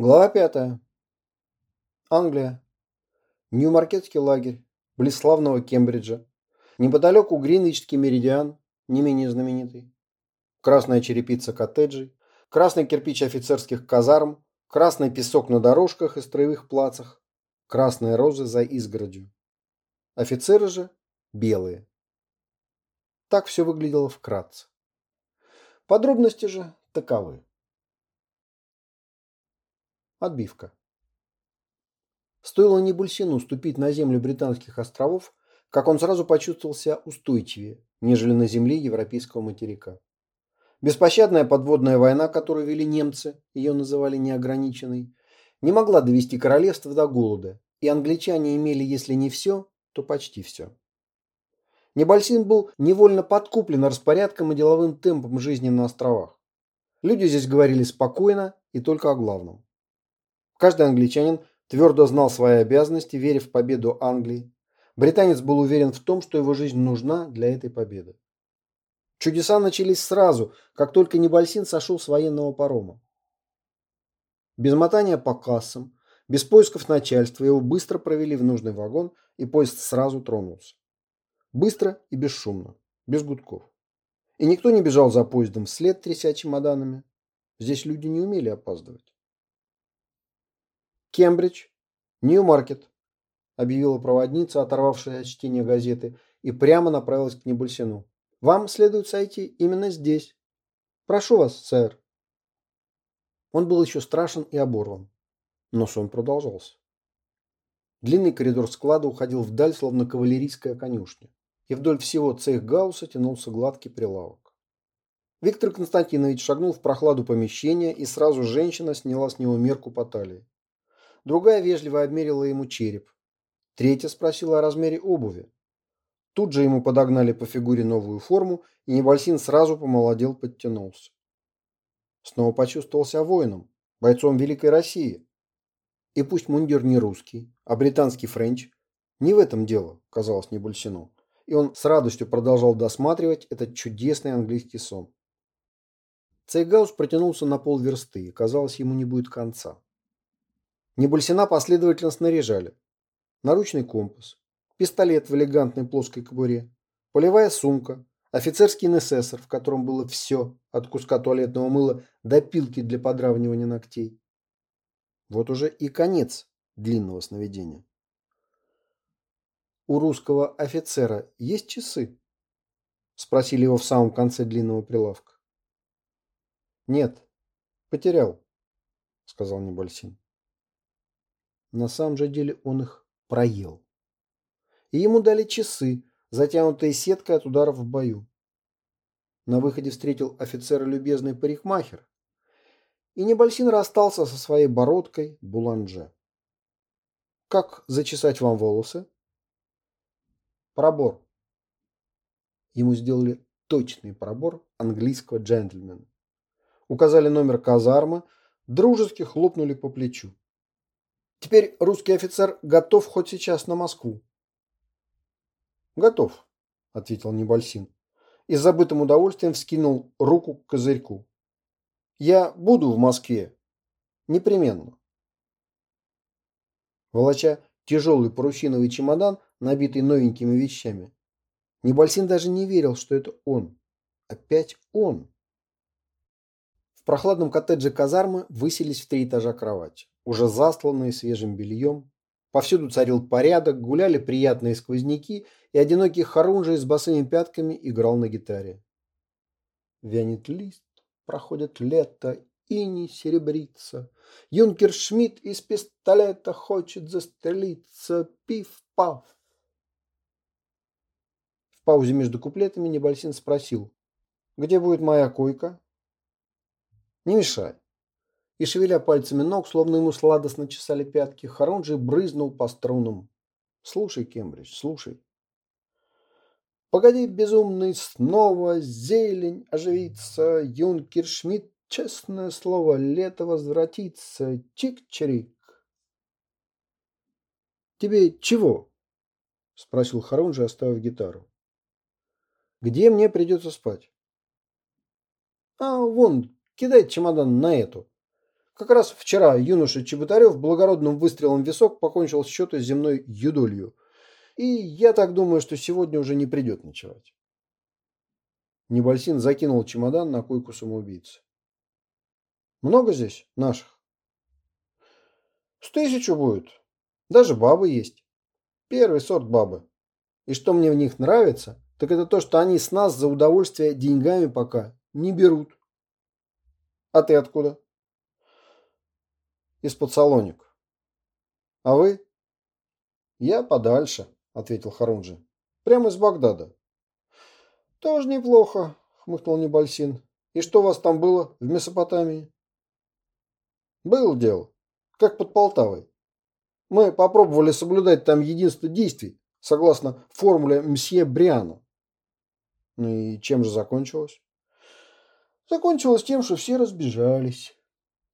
Глава пятая. Англия. Нью-Маркетский лагерь, близ славного Кембриджа. Неподалеку Гринвичский меридиан, не менее знаменитый. Красная черепица коттеджей, красный кирпич офицерских казарм, красный песок на дорожках и строевых плацах, красные розы за изгородью. Офицеры же белые. Так все выглядело вкратце. Подробности же таковы. Отбивка. Стоило Небульсину ступить на землю британских островов, как он сразу почувствовал себя устойчивее, нежели на земле европейского материка. Беспощадная подводная война, которую вели немцы, ее называли неограниченной, не могла довести королевство до голода, и англичане имели, если не все, то почти все. Небольсин был невольно подкуплен распорядком и деловым темпом жизни на островах. Люди здесь говорили спокойно и только о главном. Каждый англичанин твердо знал свои обязанности, веря в победу Англии. Британец был уверен в том, что его жизнь нужна для этой победы. Чудеса начались сразу, как только Небольсин сошел с военного парома. Без мотания по кассам, без поисков начальства его быстро провели в нужный вагон, и поезд сразу тронулся. Быстро и бесшумно, без гудков. И никто не бежал за поездом вслед, тряся чемоданами. Здесь люди не умели опаздывать. Кембридж, Нью-Маркет, объявила проводница, оторвавшая от чтения газеты, и прямо направилась к Небольсину. Вам следует сойти именно здесь. Прошу вас, сэр. Он был еще страшен и оборван, но сон продолжался. Длинный коридор склада уходил вдаль, словно кавалерийская конюшня, и вдоль всего цехгауса тянулся гладкий прилавок. Виктор Константинович шагнул в прохладу помещения, и сразу женщина сняла с него мерку по талии. Другая вежливо обмерила ему череп. Третья спросила о размере обуви. Тут же ему подогнали по фигуре новую форму, и Небольсин сразу помолодел, подтянулся. Снова почувствовался воином, бойцом Великой России. И пусть мундир не русский, а британский френч, не в этом дело, казалось Небольсину. И он с радостью продолжал досматривать этот чудесный английский сон. Цейхгауз протянулся на полверсты, и казалось, ему не будет конца. Небольсина последовательно снаряжали. Наручный компас, пистолет в элегантной плоской кобуре, полевая сумка, офицерский НССР, в котором было все, от куска туалетного мыла до пилки для подравнивания ногтей. Вот уже и конец длинного сновидения. «У русского офицера есть часы?» – спросили его в самом конце длинного прилавка. «Нет, потерял», – сказал Небольсин. На самом же деле он их проел. И ему дали часы, затянутые сеткой от ударов в бою. На выходе встретил офицера любезный парикмахер, и Небольсин расстался со своей бородкой Буланже. «Как зачесать вам волосы?» «Пробор». Ему сделали точный пробор английского джентльмена. Указали номер казармы, дружески хлопнули по плечу. Теперь русский офицер готов хоть сейчас на Москву. Готов, ответил Небольсин и с забытым удовольствием вскинул руку к козырьку. Я буду в Москве. Непременно. Волоча тяжелый парусиновый чемодан, набитый новенькими вещами, Небольсин даже не верил, что это он. Опять он. В прохладном коттедже казармы высились в три этажа кровати уже застланные свежим бельем. Повсюду царил порядок, гуляли приятные сквозняки, и одинокий хорунжий с босыми пятками играл на гитаре. Вянет лист, проходит лето, и не серебрится. Юнкер Шмидт из пистолета хочет застрелиться. Пиф-паф. В паузе между куплетами Небольсин спросил, где будет моя койка? Не мешай и, шевеля пальцами ног, словно ему сладостно чесали пятки, Харунжий брызнул по струнам. «Слушай, Кембридж, слушай». «Погоди, безумный, снова зелень оживится, юнкер Шмидт, честное слово, лето возвратится, чик-чирик». «Тебе чего?» – спросил Харунжий, оставив гитару. «Где мне придется спать?» «А, вон, кидай чемодан на эту». Как раз вчера юноша Чеботарев благородным выстрелом в висок покончил счеты с земной юдолью. И я так думаю, что сегодня уже не придет ночевать. Небольсин закинул чемодан на койку самоубийцы. Много здесь наших? С тысячу будет. Даже бабы есть. Первый сорт бабы. И что мне в них нравится, так это то, что они с нас за удовольствие деньгами пока не берут. А ты откуда? Из-под Салоник. А вы? Я подальше, ответил Харунжи. Прямо из Багдада. Тоже неплохо, хмыкнул Небольсин. И что у вас там было в Месопотамии? Было дело. Как под Полтавой. Мы попробовали соблюдать там единство действий, согласно формуле мсье Бриана. Ну и чем же закончилось? Закончилось тем, что все разбежались.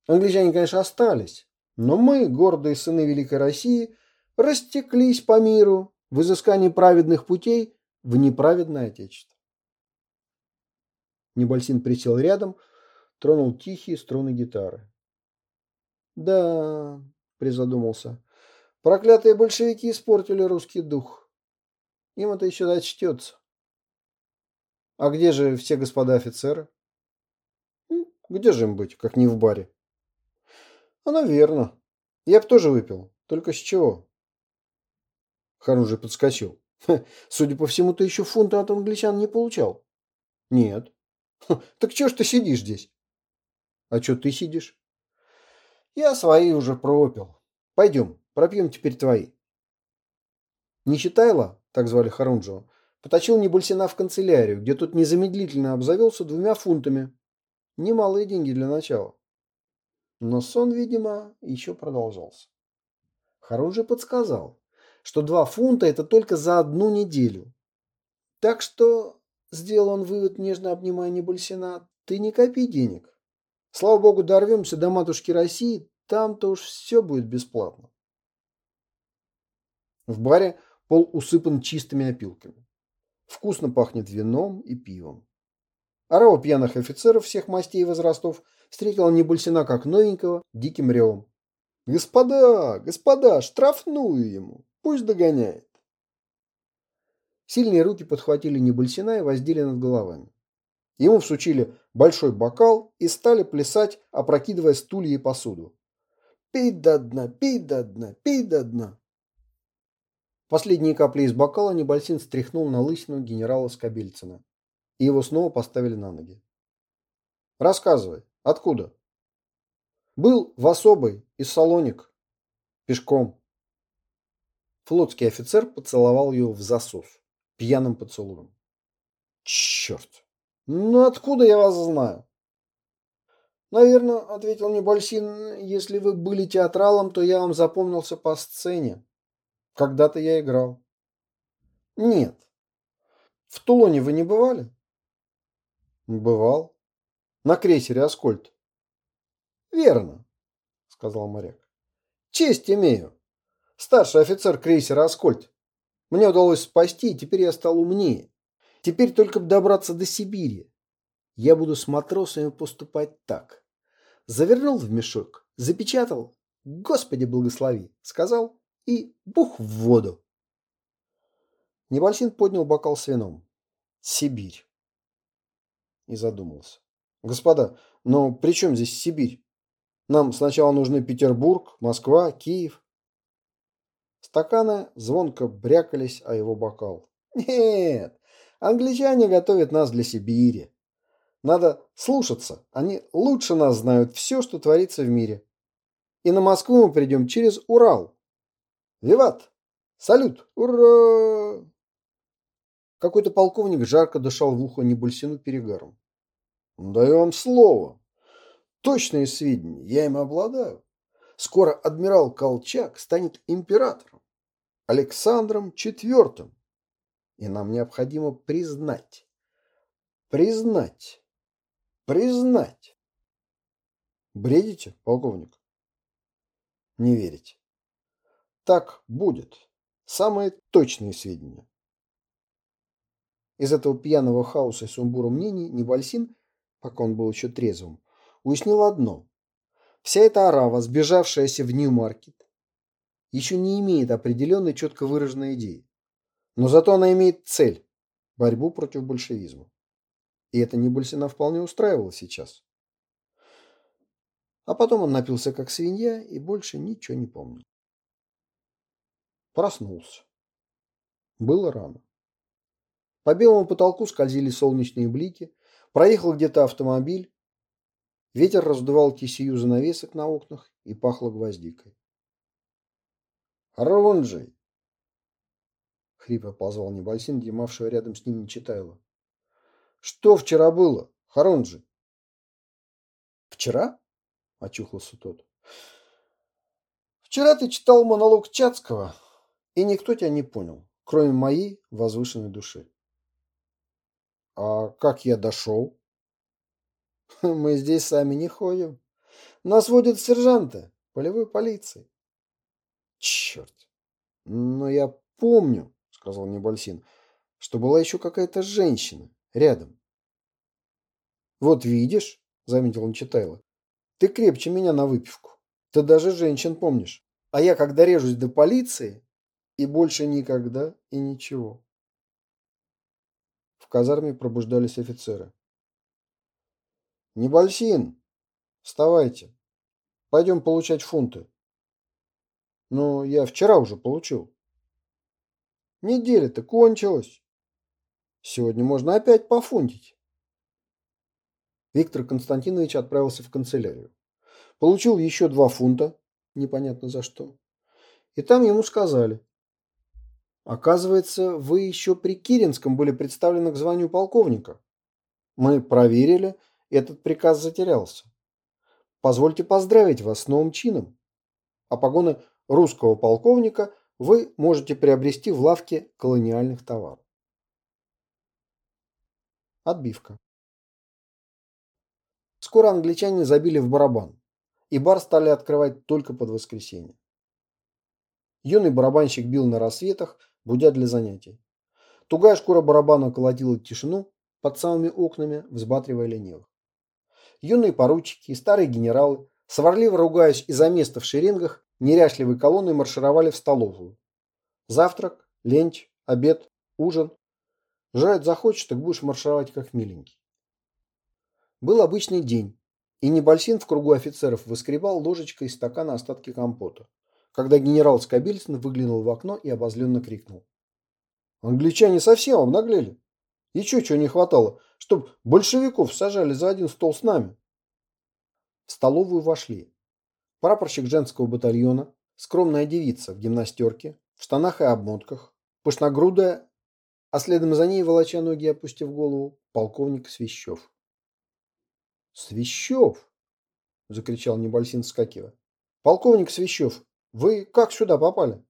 Англичане, конечно, остались, но мы, гордые сыны Великой России, растеклись по миру в изыскании праведных путей в неправедное отечество. Небольсин присел рядом, тронул тихие струны гитары. Да, призадумался. Проклятые большевики испортили русский дух. Им это еще зачтется. А где же все господа офицеры? Где же им быть, как не в баре? Оно верно. Я б тоже выпил. Только с чего? Харун подскочил. Судя по всему, ты еще фунта от англичан не получал. Нет. Так чего ж ты сидишь здесь? А что ты сидишь? Я свои уже пропил. Пойдем, пропьем теперь твои. Не Нечитайло, так звали Харунжева, поточил Небольсина в канцелярию, где тот незамедлительно обзавелся двумя фунтами. Немалые деньги для начала. Но сон, видимо, еще продолжался. Харунжи подсказал, что два фунта – это только за одну неделю. Так что, сделал он вывод, нежно обнимая Небольсина, ты не копи денег. Слава богу, дорвемся до матушки России, там-то уж все будет бесплатно. В баре пол усыпан чистыми опилками. Вкусно пахнет вином и пивом. Орава пьяных офицеров всех мастей и возрастов встретила Небольсина как новенького диким ревом. «Господа, господа, штрафную ему, пусть догоняет». Сильные руки подхватили Небольсина и воздели над головами. Ему всучили большой бокал и стали плясать, опрокидывая стулья и посуду. «Пей до дна, пей до дна, пей до дна!» Последние капли из бокала Небольсин стряхнул на лысину генерала Скобельцина, и его снова поставили на ноги. «Рассказывай, откуда?» «Был в особой, из Салоник. Пешком». Флотский офицер поцеловал его в засос, пьяным поцелуем. «Черт!» «Ну откуда я вас знаю?» «Наверное, — ответил Небольсин, — если вы были театралом, то я вам запомнился по сцене. Когда-то я играл». «Нет. В Тулоне вы не бывали?» «Бывал. На крейсере «Аскольд». «Верно», — сказал моряк. «Честь имею. Старший офицер крейсера «Аскольд». Мне удалось спасти, и теперь я стал умнее. Теперь только бы добраться до Сибири. Я буду с матросами поступать так. Завернул в мешок, запечатал, Господи благослови, сказал и бух в воду. Небольсин поднял бокал с вином. Сибирь. И задумался. Господа, но при чем здесь Сибирь? Нам сначала нужны Петербург, Москва, Киев. Стаканы звонко брякались о его бокал. Нет, Англичане готовят нас для Сибири. Надо слушаться. Они лучше нас знают все, что творится в мире. И на Москву мы придем через Урал. Виват! Салют! Ура! Какой-то полковник жарко дышал в ухо Небульсину перегаром. Даю вам слово. Точные сведения я им обладаю. Скоро адмирал Колчак станет императором. Александром IV. И нам необходимо признать, признать, признать. Бредите, полковник? Не верите. Так будет. Самые точные сведения. Из этого пьяного хаоса и сумбура мнений Невальсин, пока он был еще трезвым, уяснил одно. Вся эта арава, сбежавшаяся в Нью-Маркет, еще не имеет определенной четко выраженной идеи. Но зато она имеет цель – борьбу против большевизма. И это Небольсина вполне устраивало сейчас. А потом он напился как свинья и больше ничего не помнил. Проснулся. Было рано. По белому потолку скользили солнечные блики, проехал где-то автомобиль, ветер раздувал кисию занавесок на окнах и пахло гвоздикой. «Ронджей!» — хрипло позвал Небольсин, дремавшего рядом с ним Нечитайло. «Что вчера было, Харонджи?» «Вчера?» — очухался тот. «Вчера ты читал монолог Чацкого, и никто тебя не понял, кроме моей возвышенной души». «А как я дошел?» «Мы здесь сами не ходим. Нас водят сержанты полевой полиции. Черт. Но я помню, сказал Небольсин, что была еще какая-то женщина рядом. Вот видишь, заметил Нечитайло, ты крепче меня на выпивку. Ты даже женщин помнишь. А я, когда режусь до полиции, и больше никогда и ничего. В казарме пробуждались офицеры. Небольсин, вставайте. Пойдем получать фунты. Но я вчера уже получил. Неделя-то кончилась. Сегодня можно опять пофунтить. Виктор Константинович отправился в канцелярию. Получил еще два фунта, непонятно за что. И там ему сказали. Оказывается, вы еще при Киринском были представлены к званию полковника. Мы проверили, этот приказ затерялся. Позвольте поздравить вас с новым чином. А погоны русского полковника вы можете приобрести в лавке колониальных товаров. Отбивка. Скоро англичане забили в барабан, и бар стали открывать только под воскресенье. Юный барабанщик бил на рассветах, будя для занятий. Тугая шкура барабана колотила тишину под самыми окнами, взбатривая ленивых. Юные поручики и старые генералы, сварливо ругаясь из-за места в шеренгах, неряшливой колонной маршировали в столовую. Завтрак, ленч, обед, ужин. Жрать захочешь, так будешь маршировать как миленький. Был обычный день, и Небольсин в кругу офицеров выскребал ложечкой из стакана остатки компота, когда генерал Скобельцин выглянул в окно и обозленно крикнул. «Англичане совсем обнаглели! Еще чего не хватало, чтоб большевиков сажали за один стол с нами!» В столовую вошли прапорщик женского батальона, скромная девица в гимнастерке, в штанах и обмотках, пышногрудая, а следом за ней, волоча ноги опустив голову, полковник Свящев. «Свящев!» – закричал Небольсин, вскакивая. «Полковник Свящев, вы как сюда попали?»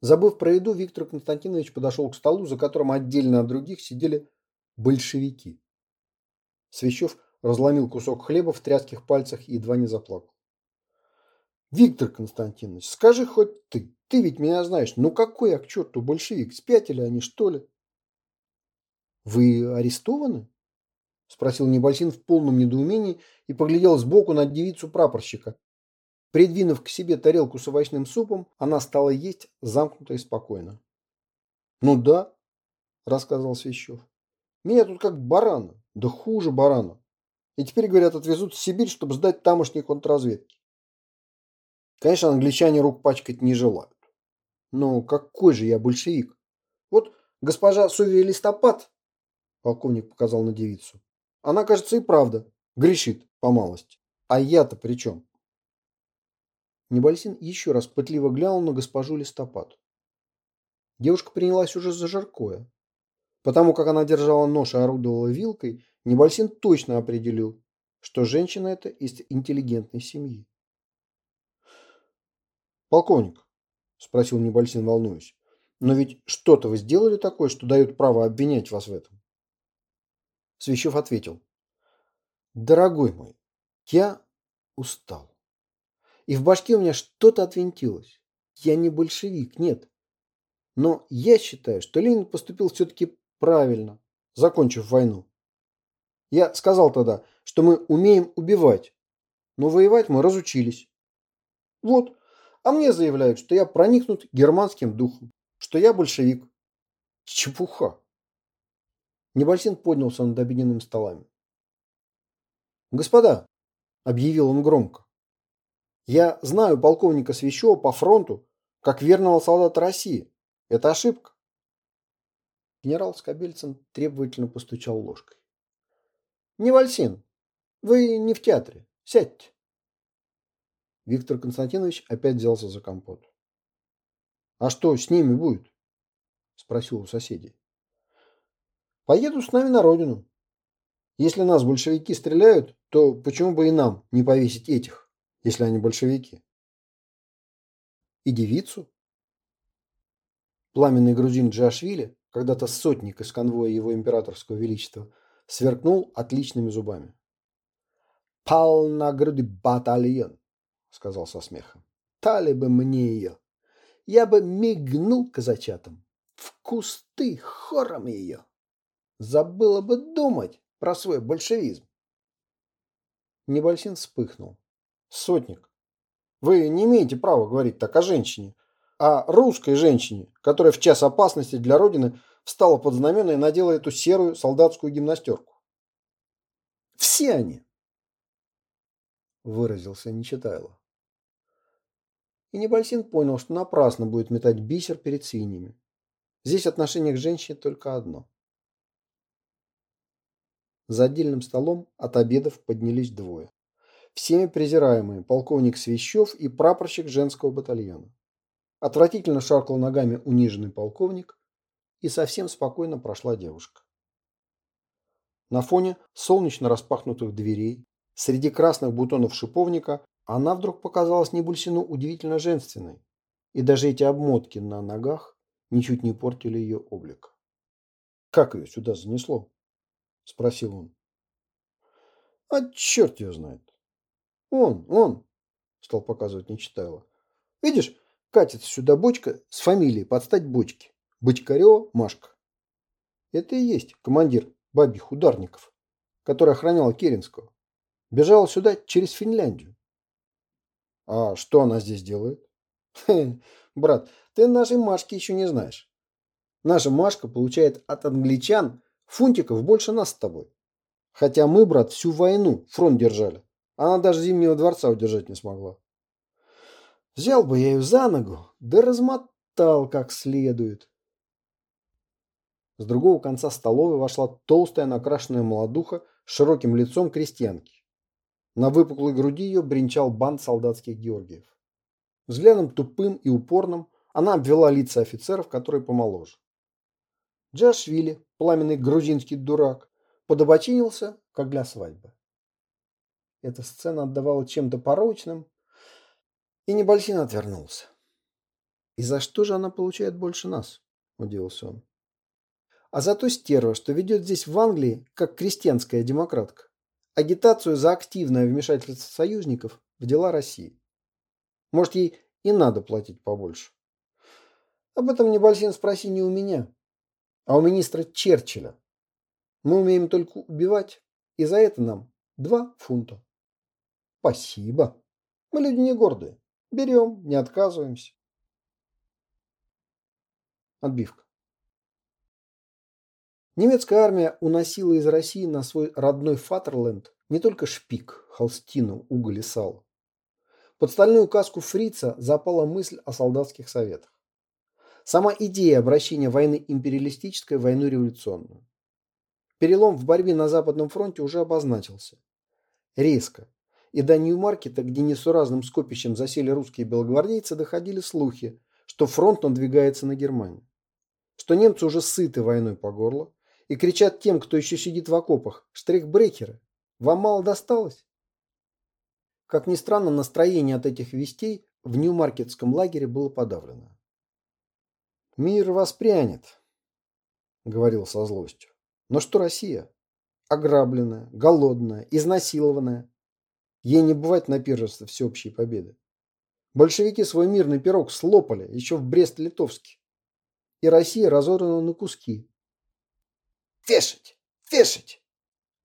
Забыв про еду, Виктор Константинович подошел к столу, за которым отдельно от других сидели большевики. Свящев разломил кусок хлеба в тряских пальцах и едва не заплакал. Виктор Константинович, скажи хоть ты, ты ведь меня знаешь, ну какой я к черту большевик, спятили они что ли? Вы арестованы? Спросил Небольсин в полном недоумении и поглядел сбоку на девицу прапорщика. Придвинув к себе тарелку с овощным супом, она стала есть замкнуто и спокойно. «Ну да», – рассказывал Свящев. «Меня тут как барана, да хуже барана. И теперь, говорят, отвезут в Сибирь, чтобы сдать тамошней контрразведки. Конечно, англичане рук пачкать не желают. Но какой же я большевик? Вот госпожа Совия Листопад, полковник показал на девицу, она, кажется, и правда грешит по малости. А я-то при чем? Небольсин еще раз пытливо глянул на госпожу Листопад. Девушка принялась уже за жаркое. Потому как она держала нож и орудовала вилкой, Небольсин точно определил, что женщина эта из интеллигентной семьи. «Полковник», – спросил Небольсин, волнуюсь, – «но ведь что-то вы сделали такое, что дает право обвинять вас в этом?» Свящев ответил. «Дорогой мой, я устал. И в башке у меня что-то отвинтилось. Я не большевик, нет. Но я считаю, что Ленин поступил все-таки правильно, закончив войну. Я сказал тогда, что мы умеем убивать, но воевать мы разучились. Вот, а мне заявляют, что я проникнут германским духом, что я большевик. Чепуха. Небольсин поднялся над обеденными столами. «Господа», — объявил он громко, — «я знаю полковника Свящева по фронту как верного солдата России. Это ошибка». Генерал Скобельцин требовательно постучал ложкой. «Невальсин, вы не в театре. Сядьте». Виктор Константинович опять взялся за компот. «А что с ними будет?» – спросил у соседей. «Поеду с нами на родину. Если нас большевики стреляют, то почему бы и нам не повесить этих, если они большевики?» «И девицу?» Пламенный грузин Джашвили, когда-то сотник из конвоя его императорского величества, сверкнул отличными зубами. «Пал на груди батальон!» сказал со смехом. Тали бы мне ее. Я бы мигнул казачатам. В кусты хором ее. Забыла бы думать про свой большевизм. Небольсин вспыхнул. Сотник, вы не имеете права говорить так о женщине, о русской женщине, которая в час опасности для Родины встала под знамена и надела эту серую солдатскую гимнастерку. Все они, выразился Нечитайло. И Небольсин понял, что напрасно будет метать бисер перед свиньями. Здесь отношение к женщине только одно. За отдельным столом от обедов поднялись двое. Всеми презираемые полковник Свящев и прапорщик женского батальона. Отвратительно шаркал ногами униженный полковник, и совсем спокойно прошла девушка. На фоне солнечно распахнутых дверей, среди красных бутонов шиповника, она вдруг показалась Небульсину удивительно женственной, и даже эти обмотки на ногах ничуть не портили ее облик. «Как ее сюда занесло?» – спросил он. «А черт ее знает!» «Он, он!» – стал показывать Нечитайло. «Видишь, катится сюда бочка с фамилией под стать бочке. Бочкарева Машка. Это и есть командир бабьих ударников, который охранял Керенского. Бежал сюда через Финляндию. А что она здесь делает? Брат, ты нашей Машки еще не знаешь. Наша Машка получает от англичан фунтиков больше нас с тобой. Хотя мы, брат, всю войну фронт держали. Она даже Зимнего дворца удержать не смогла. Взял бы я ее за ногу, да размотал как следует. С другого конца столовой вошла толстая накрашенная молодуха с широким лицом крестьянки. На выпуклой груди ее бренчал бант солдатских георгиев. Взглядом тупым и упорным она обвела лица офицеров, которые помоложе. Джашвили, пламенный грузинский дурак, подобочинился, как для свадьбы. Эта сцена отдавала чем-то порочным, и Небольсин отвернулся. «И за что же она получает больше нас?» – удивился он. «А за то стерва, что ведет здесь в Англии, как крестьянская демократка агитацию за активное вмешательство союзников в дела России. Может, ей и надо платить побольше. Об этом Небольсин спроси не у меня, а у министра Черчилля. Мы умеем только убивать, и за это нам два фунта. Спасибо. Мы люди не гордые. Берем, не отказываемся. Отбивка. Немецкая армия уносила из России на свой родной Фатерленд не только шпик, холстину, уголь и сало. Под стальную каску фрица запала мысль о солдатских советах. Сама идея обращения войны империалистической в войну революционную. Перелом в борьбе на Западном фронте уже обозначился. Резко. И до Нью-Маркета, где несуразным скопищем засели русские белогвардейцы, доходили слухи, что фронт надвигается на Германию. Что немцы уже сыты войной по горло, и кричат тем, кто еще сидит в окопах. Штрихбрекеры, вам мало досталось? Как ни странно, настроение от этих вестей в Нью-Маркетском лагере было подавлено. «Мир воспрянет», — говорил со злостью. «Но что Россия? Ограбленная, голодная, изнасилованная. Ей не бывать на пиршестве всеобщей победы. Большевики свой мирный пирог слопали еще в Брест-Литовске. И Россия разорвана на куски, Вешать! Вешать!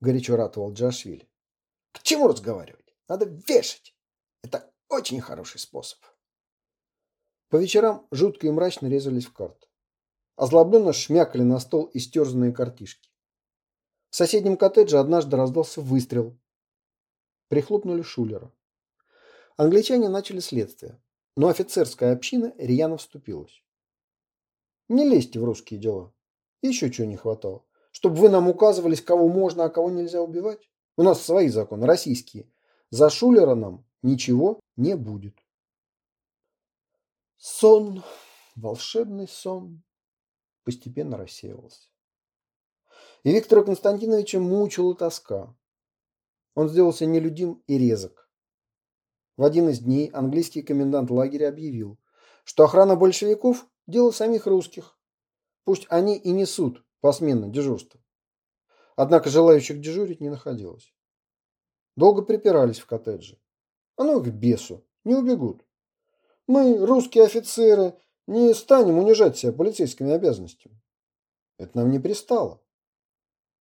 Горячо ратовал Джашвили. К чему разговаривать? Надо вешать. Это очень хороший способ. По вечерам жутко и мрачно резались в карты. Озлобленно шмякали на стол истерзанные картишки. В соседнем коттедже однажды раздался выстрел. Прихлопнули Шулера. Англичане начали следствие, но офицерская община рьяно вступилась. Не лезьте в русские дела. Еще чего не хватало. Чтобы вы нам указывались, кого можно, а кого нельзя убивать. У нас свои законы, российские. За Шулера нам ничего не будет. Сон, волшебный сон, постепенно рассеивался. И Виктора Константиновича мучила тоска. Он сделался нелюдим и резок. В один из дней английский комендант лагеря объявил, что охрана большевиков – дело самих русских. Пусть они и несут посменно дежурство. Однако желающих дежурить не находилось. Долго припирались в коттедже. А ну их бесу, не убегут. Мы, русские офицеры, не станем унижать себя полицейскими обязанностями. Это нам не пристало.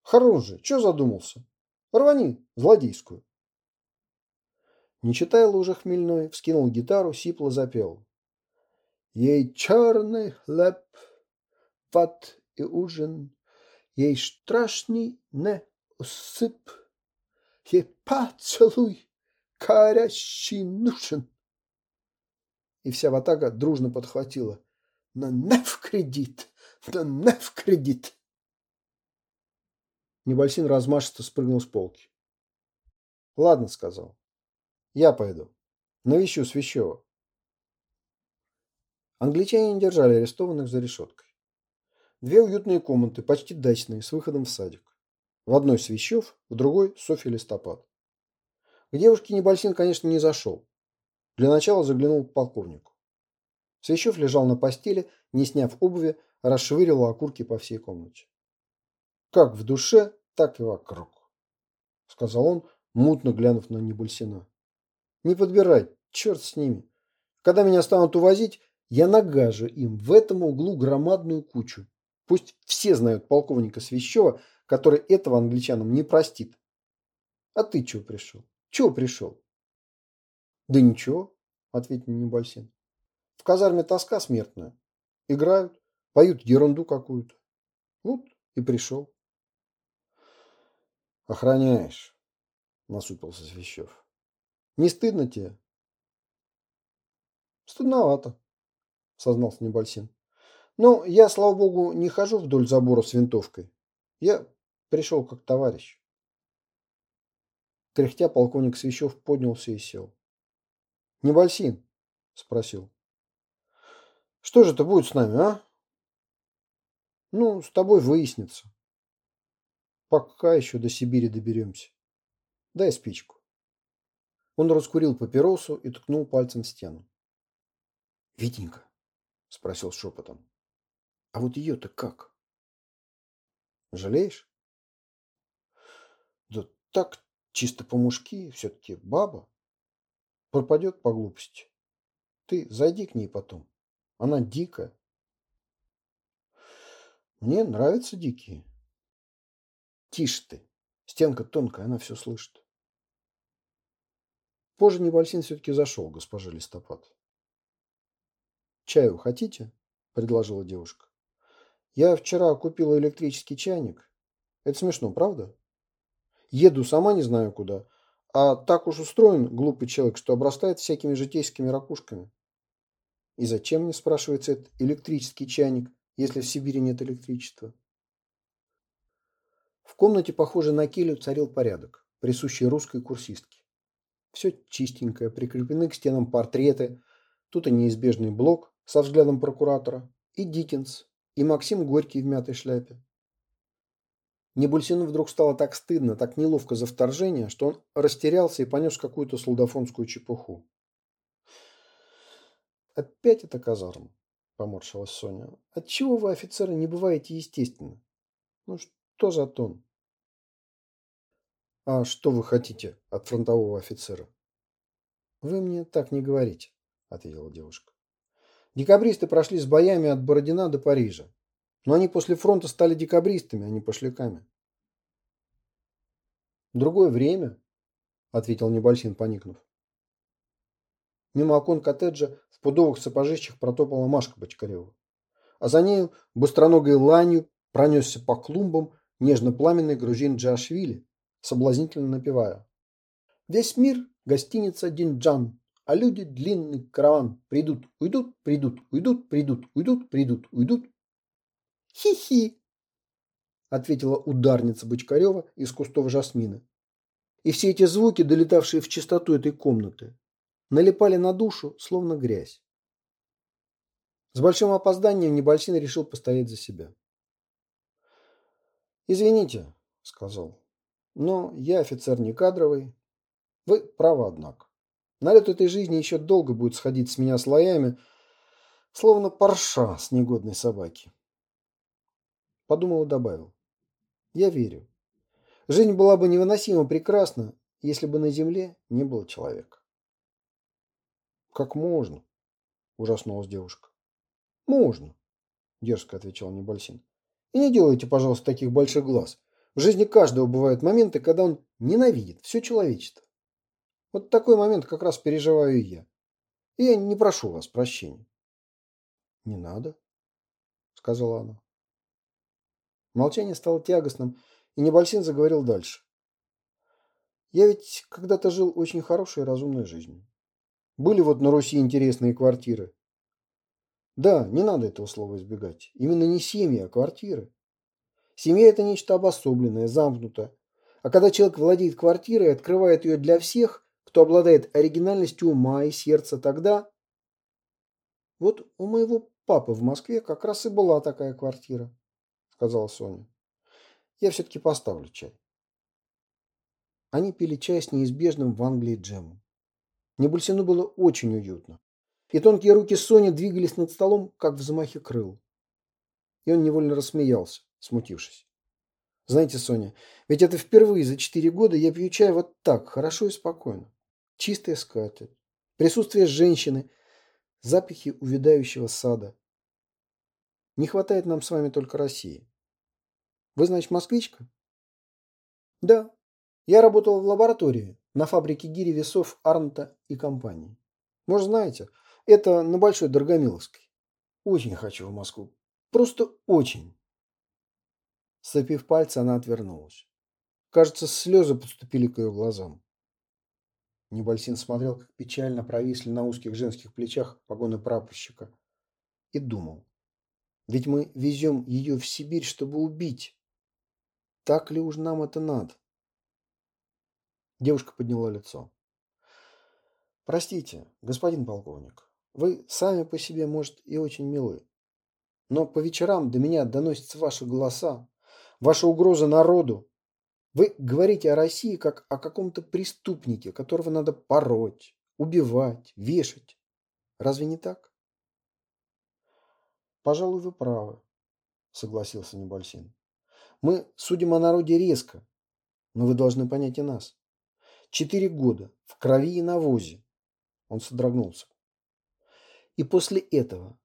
Хорош же, что задумался? Рвани злодейскую. Не читая уже хмельной, вскинул гитару, сипло запел. Ей черный хлеб, ват и ужин, Ей страшный не усып, Ей поцелуй горящий нужен. И вся ватага дружно подхватила. Но не в кредит, но не в кредит. Небольсин размашисто спрыгнул с полки. «Ладно», — сказал. «Я пойду. Навещу Свящева». Англичане не держали арестованных за решеткой. Две уютные комнаты, почти дачные, с выходом в садик. В одной Свящев, в другой Софья Листопад. К девушке Небольсин, конечно, не зашел. Для начала заглянул к полковнику. Свящев лежал на постели, не сняв обуви, расшвыривал окурки по всей комнате. Как в душе, так и вокруг, сказал он, мутно глянув на Небольсина. Не подбирай, черт с ними. Когда меня станут увозить, я нагажу им в этом углу громадную кучу. Пусть все знают полковника Свящева, который этого англичанам не простит. А ты чего пришел? Чего пришел? Да ничего, ответил Небольсин. В казарме тоска смертная. Играют, поют ерунду какую-то. Вот и пришел. Охраняешь, насупился Свящев. Не стыдно тебе? Стыдновато, сознался Небольсин. Но я, слава богу, не хожу вдоль забора с винтовкой. Я пришел как товарищ. Кряхтя полковник Свящев поднялся и сел. «Небольсин?» – спросил. «Что же это будет с нами, а?» «Ну, с тобой выяснится. Пока еще до Сибири доберемся. Дай спичку. Он раскурил папиросу и ткнул пальцем в стену. «Витенька?» – спросил шепотом. «А вот ее-то как?» «Жалеешь?» «Да так, чисто по-мужски, все-таки баба. Пропадет по глупости. Ты зайди к ней потом. Она дикая». «Мне нравятся дикие». Тише ты. Стенка тонкая, она все слышит. Позже Небольсин все-таки зашел, госпожа Листопад. «Чаю хотите?» – предложила девушка. «Я вчера купила электрический чайник. Это смешно, правда? Еду сама не знаю куда, а так уж устроен глупый человек, что обрастает всякими житейскими ракушками. И зачем мне, спрашивается, этот электрический чайник, если в Сибири нет электричества?» В комнате, похоже на келью, царил порядок, присущий русской курсистке. Все чистенькое, прикреплены к стенам портреты. Тут и неизбежный блок со взглядом прокуратора, и Диккенс, и Максим Горький в мятой шляпе. Небульсину вдруг стало так стыдно, так неловко за вторжение, что он растерялся и понес какую-то солдафонскую чепуху. «Опять это казарма», — поморщилась Соня. «Отчего вы, офицеры, не бываете естественно? Ну что за тон?» А что вы хотите от фронтового офицера? Вы мне так не говорите, ответила девушка. Декабристы прошли с боями от Бородина до Парижа. Но они после фронта стали декабристами, а не пошляками. Другое время, ответил Небольсин, поникнув. Мимо окон коттеджа в пудовых сапожищах протопала Машка Бочкарева. А за нею быстроногой ланью пронесся по клумбам нежно-пламенный грузин Джашвили, соблазнительно напевая. «Весь мир – гостиница Динджан, а люди – длинный караван. Придут, уйдут, придут, уйдут, придут, уйдут, придут, уйдут». «Хи-хи!» – ответила ударница Бочкарева из кустов жасмина. И все эти звуки, долетавшие в чистоту этой комнаты, налипали на душу, словно грязь. С большим опозданием Небольсин решил постоять за себя. «Извините», — сказал, — «но я офицер не кадровый. Вы правы, однако. Налет этой жизни еще долго будет сходить с меня слоями, словно парша с негодной собаки». Подумал и добавил. «Я верю. Жизнь была бы невыносимо прекрасна, если бы на земле не было человека». «Как можно?» – ужаснулась девушка. «Можно», – дерзко отвечал Небольсин. «И не делайте, пожалуйста, таких больших глаз. В жизни каждого бывают моменты, когда он ненавидит все человечество. Вот такой момент как раз переживаю я. И я не прошу вас прощения». «Не надо», – сказала она. Молчание стало тягостным, и Небольсин заговорил дальше. «Я ведь когда-то жил очень хорошей и разумной жизнью. Были вот на Руси интересные квартиры. Да, не надо этого слова избегать. Именно не семьи, а квартиры. Семья – это нечто обособленное, замкнутое. А когда человек владеет квартирой и открывает ее для всех, кто обладает оригинальностью ума и сердца, тогда... Вот у моего папы в Москве как раз и была такая квартира, сказала Соня. Я все-таки поставлю чай. Они пили чай с неизбежным в Англии джемом. Небольсину было очень уютно. И тонкие руки Сони двигались над столом, как в замахе крыл. И он невольно рассмеялся, смутившись. Знаете, Соня, ведь это впервые за четыре года я пью чай вот так, хорошо и спокойно. Чистая скатерть, присутствие женщины, запахи увядающего сада. Не хватает нам с вами только России. Вы, значит, москвичка? Да. Я работал в лаборатории на фабрике гири весов Арнта и компании. Может, знаете, это на Большой Дорогомиловской. Очень хочу в Москву. Просто очень. Сцепив пальцы, она отвернулась. Кажется, слезы подступили к ее глазам. Небольсин смотрел, как печально провисли на узких женских плечах погоны прапорщика. И думал. Ведь мы везем ее в Сибирь, чтобы убить. Так ли уж нам это надо? Девушка подняла лицо. Простите, господин полковник, вы сами по себе, может, и очень милы. Но по вечерам до меня доносятся ваши голоса, ваша угроза народу. Вы говорите о России как о каком-то преступнике, которого надо пороть, убивать, вешать. Разве не так? Пожалуй, вы правы, согласился Небольсин. Мы судим о народе резко, но вы должны понять и нас. Четыре года в крови и навозе. Он содрогнулся. И после этого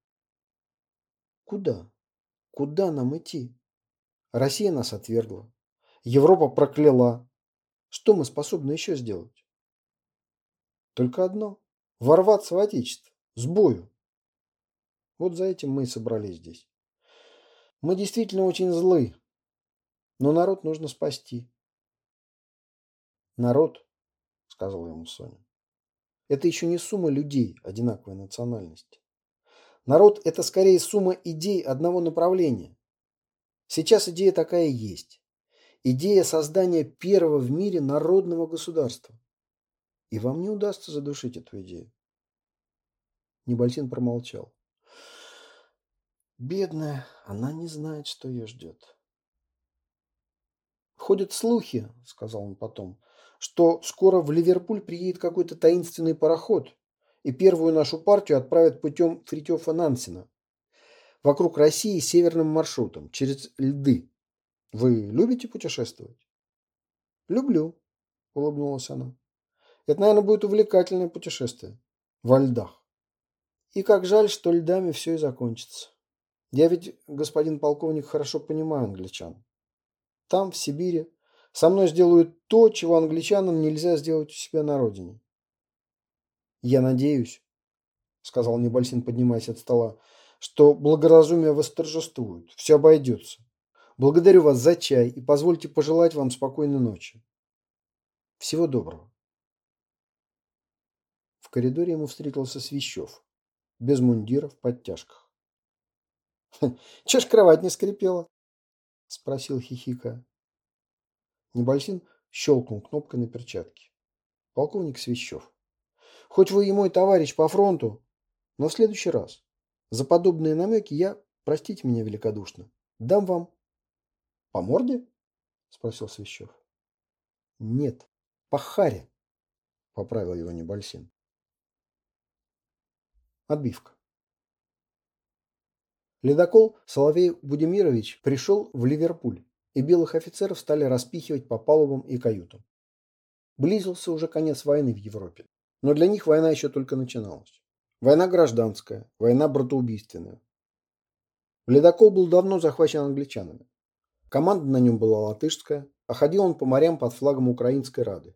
куда? Куда нам идти? Россия нас отвергла. Европа прокляла. Что мы способны еще сделать? Только одно. Ворваться в Отечество. С бою. Вот за этим мы и собрались здесь. Мы действительно очень злы. Но народ нужно спасти. Народ сказала ему Соня. Это еще не сумма людей одинаковой национальности. Народ – это скорее сумма идей одного направления. Сейчас идея такая есть. Идея создания первого в мире народного государства. И вам не удастся задушить эту идею. Небольсин промолчал. Бедная, она не знает, что ее ждет. Ходят слухи, сказал он потом, что скоро в Ливерпуль приедет какой-то таинственный пароход, и первую нашу партию отправят путем Фритёфа Нансена вокруг России северным маршрутом, через льды. Вы любите путешествовать? Люблю, улыбнулась она. Это, наверное, будет увлекательное путешествие. Во льдах. И как жаль, что льдами все и закончится. Я ведь, господин полковник, хорошо понимаю англичан. Там, в Сибири, Со мной сделают то, чего англичанам нельзя сделать у себя на родине. Я надеюсь, сказал Небольсин, поднимаясь от стола, что благоразумие восторжествует. Все обойдется. Благодарю вас за чай и позвольте пожелать вам спокойной ночи. Всего доброго. В коридоре ему встретился Свящев, без мундира, в подтяжках. «Че ж кровать не скрипела?» – спросил хихика. Небольсин щелкнул кнопкой на перчатке. Полковник Свящев. «Хоть вы и мой товарищ по фронту, но в следующий раз за подобные намеки я, простите меня великодушно, дам вам по морде? Спросил Свящев. Нет, по харе, поправил его Небольсин. Отбивка. Ледокол Соловей Будимирович пришел в Ливерпуль, и белых офицеров стали распихивать по палубам и каютам. Близился уже конец войны в Европе, но для них война еще только начиналась. Война гражданская, война братоубийственная. Ледокол был давно захвачен англичанами. Команда на нем была латышская, а ходил он по морям под флагом Украинской Рады.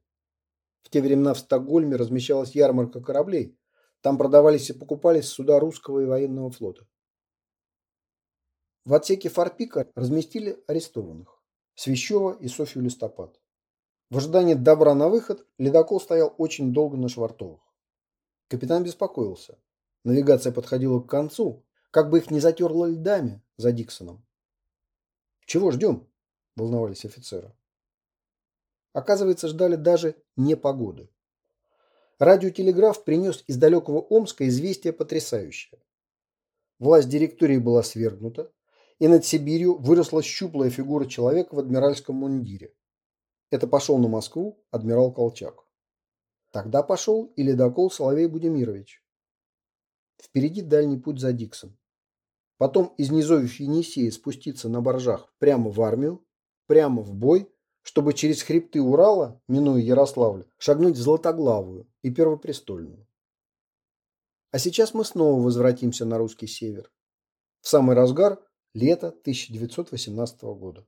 В те времена в Стокгольме размещалась ярмарка кораблей. Там продавались и покупались суда русского и военного флота. В отсеке Фарпика разместили арестованных – Свящева и Софью Листопад. В ожидании добра на выход ледокол стоял очень долго на швартовых. Капитан беспокоился. Навигация подходила к концу, как бы их не затерло льдами за Диксоном. Чего ждем? Волновались офицеры. Оказывается, ждали даже не погоды. Радиотелеграф принес из далекого Омска известие потрясающее. Власть директории была свергнута, и над Сибирью выросла щуплая фигура человека в адмиральском мундире. Это пошел на Москву адмирал Колчак. Тогда пошел и ледокол Соловей Будимирович. Впереди дальний путь за Диксон. Потом из низовьев Енисея спуститься на боржах прямо в армию, прямо в бой, чтобы через хребты Урала, минуя Ярославль, шагнуть в Златоглавую и Первопрестольную. А сейчас мы снова возвратимся на русский север. В самый разгар лета 1918 года.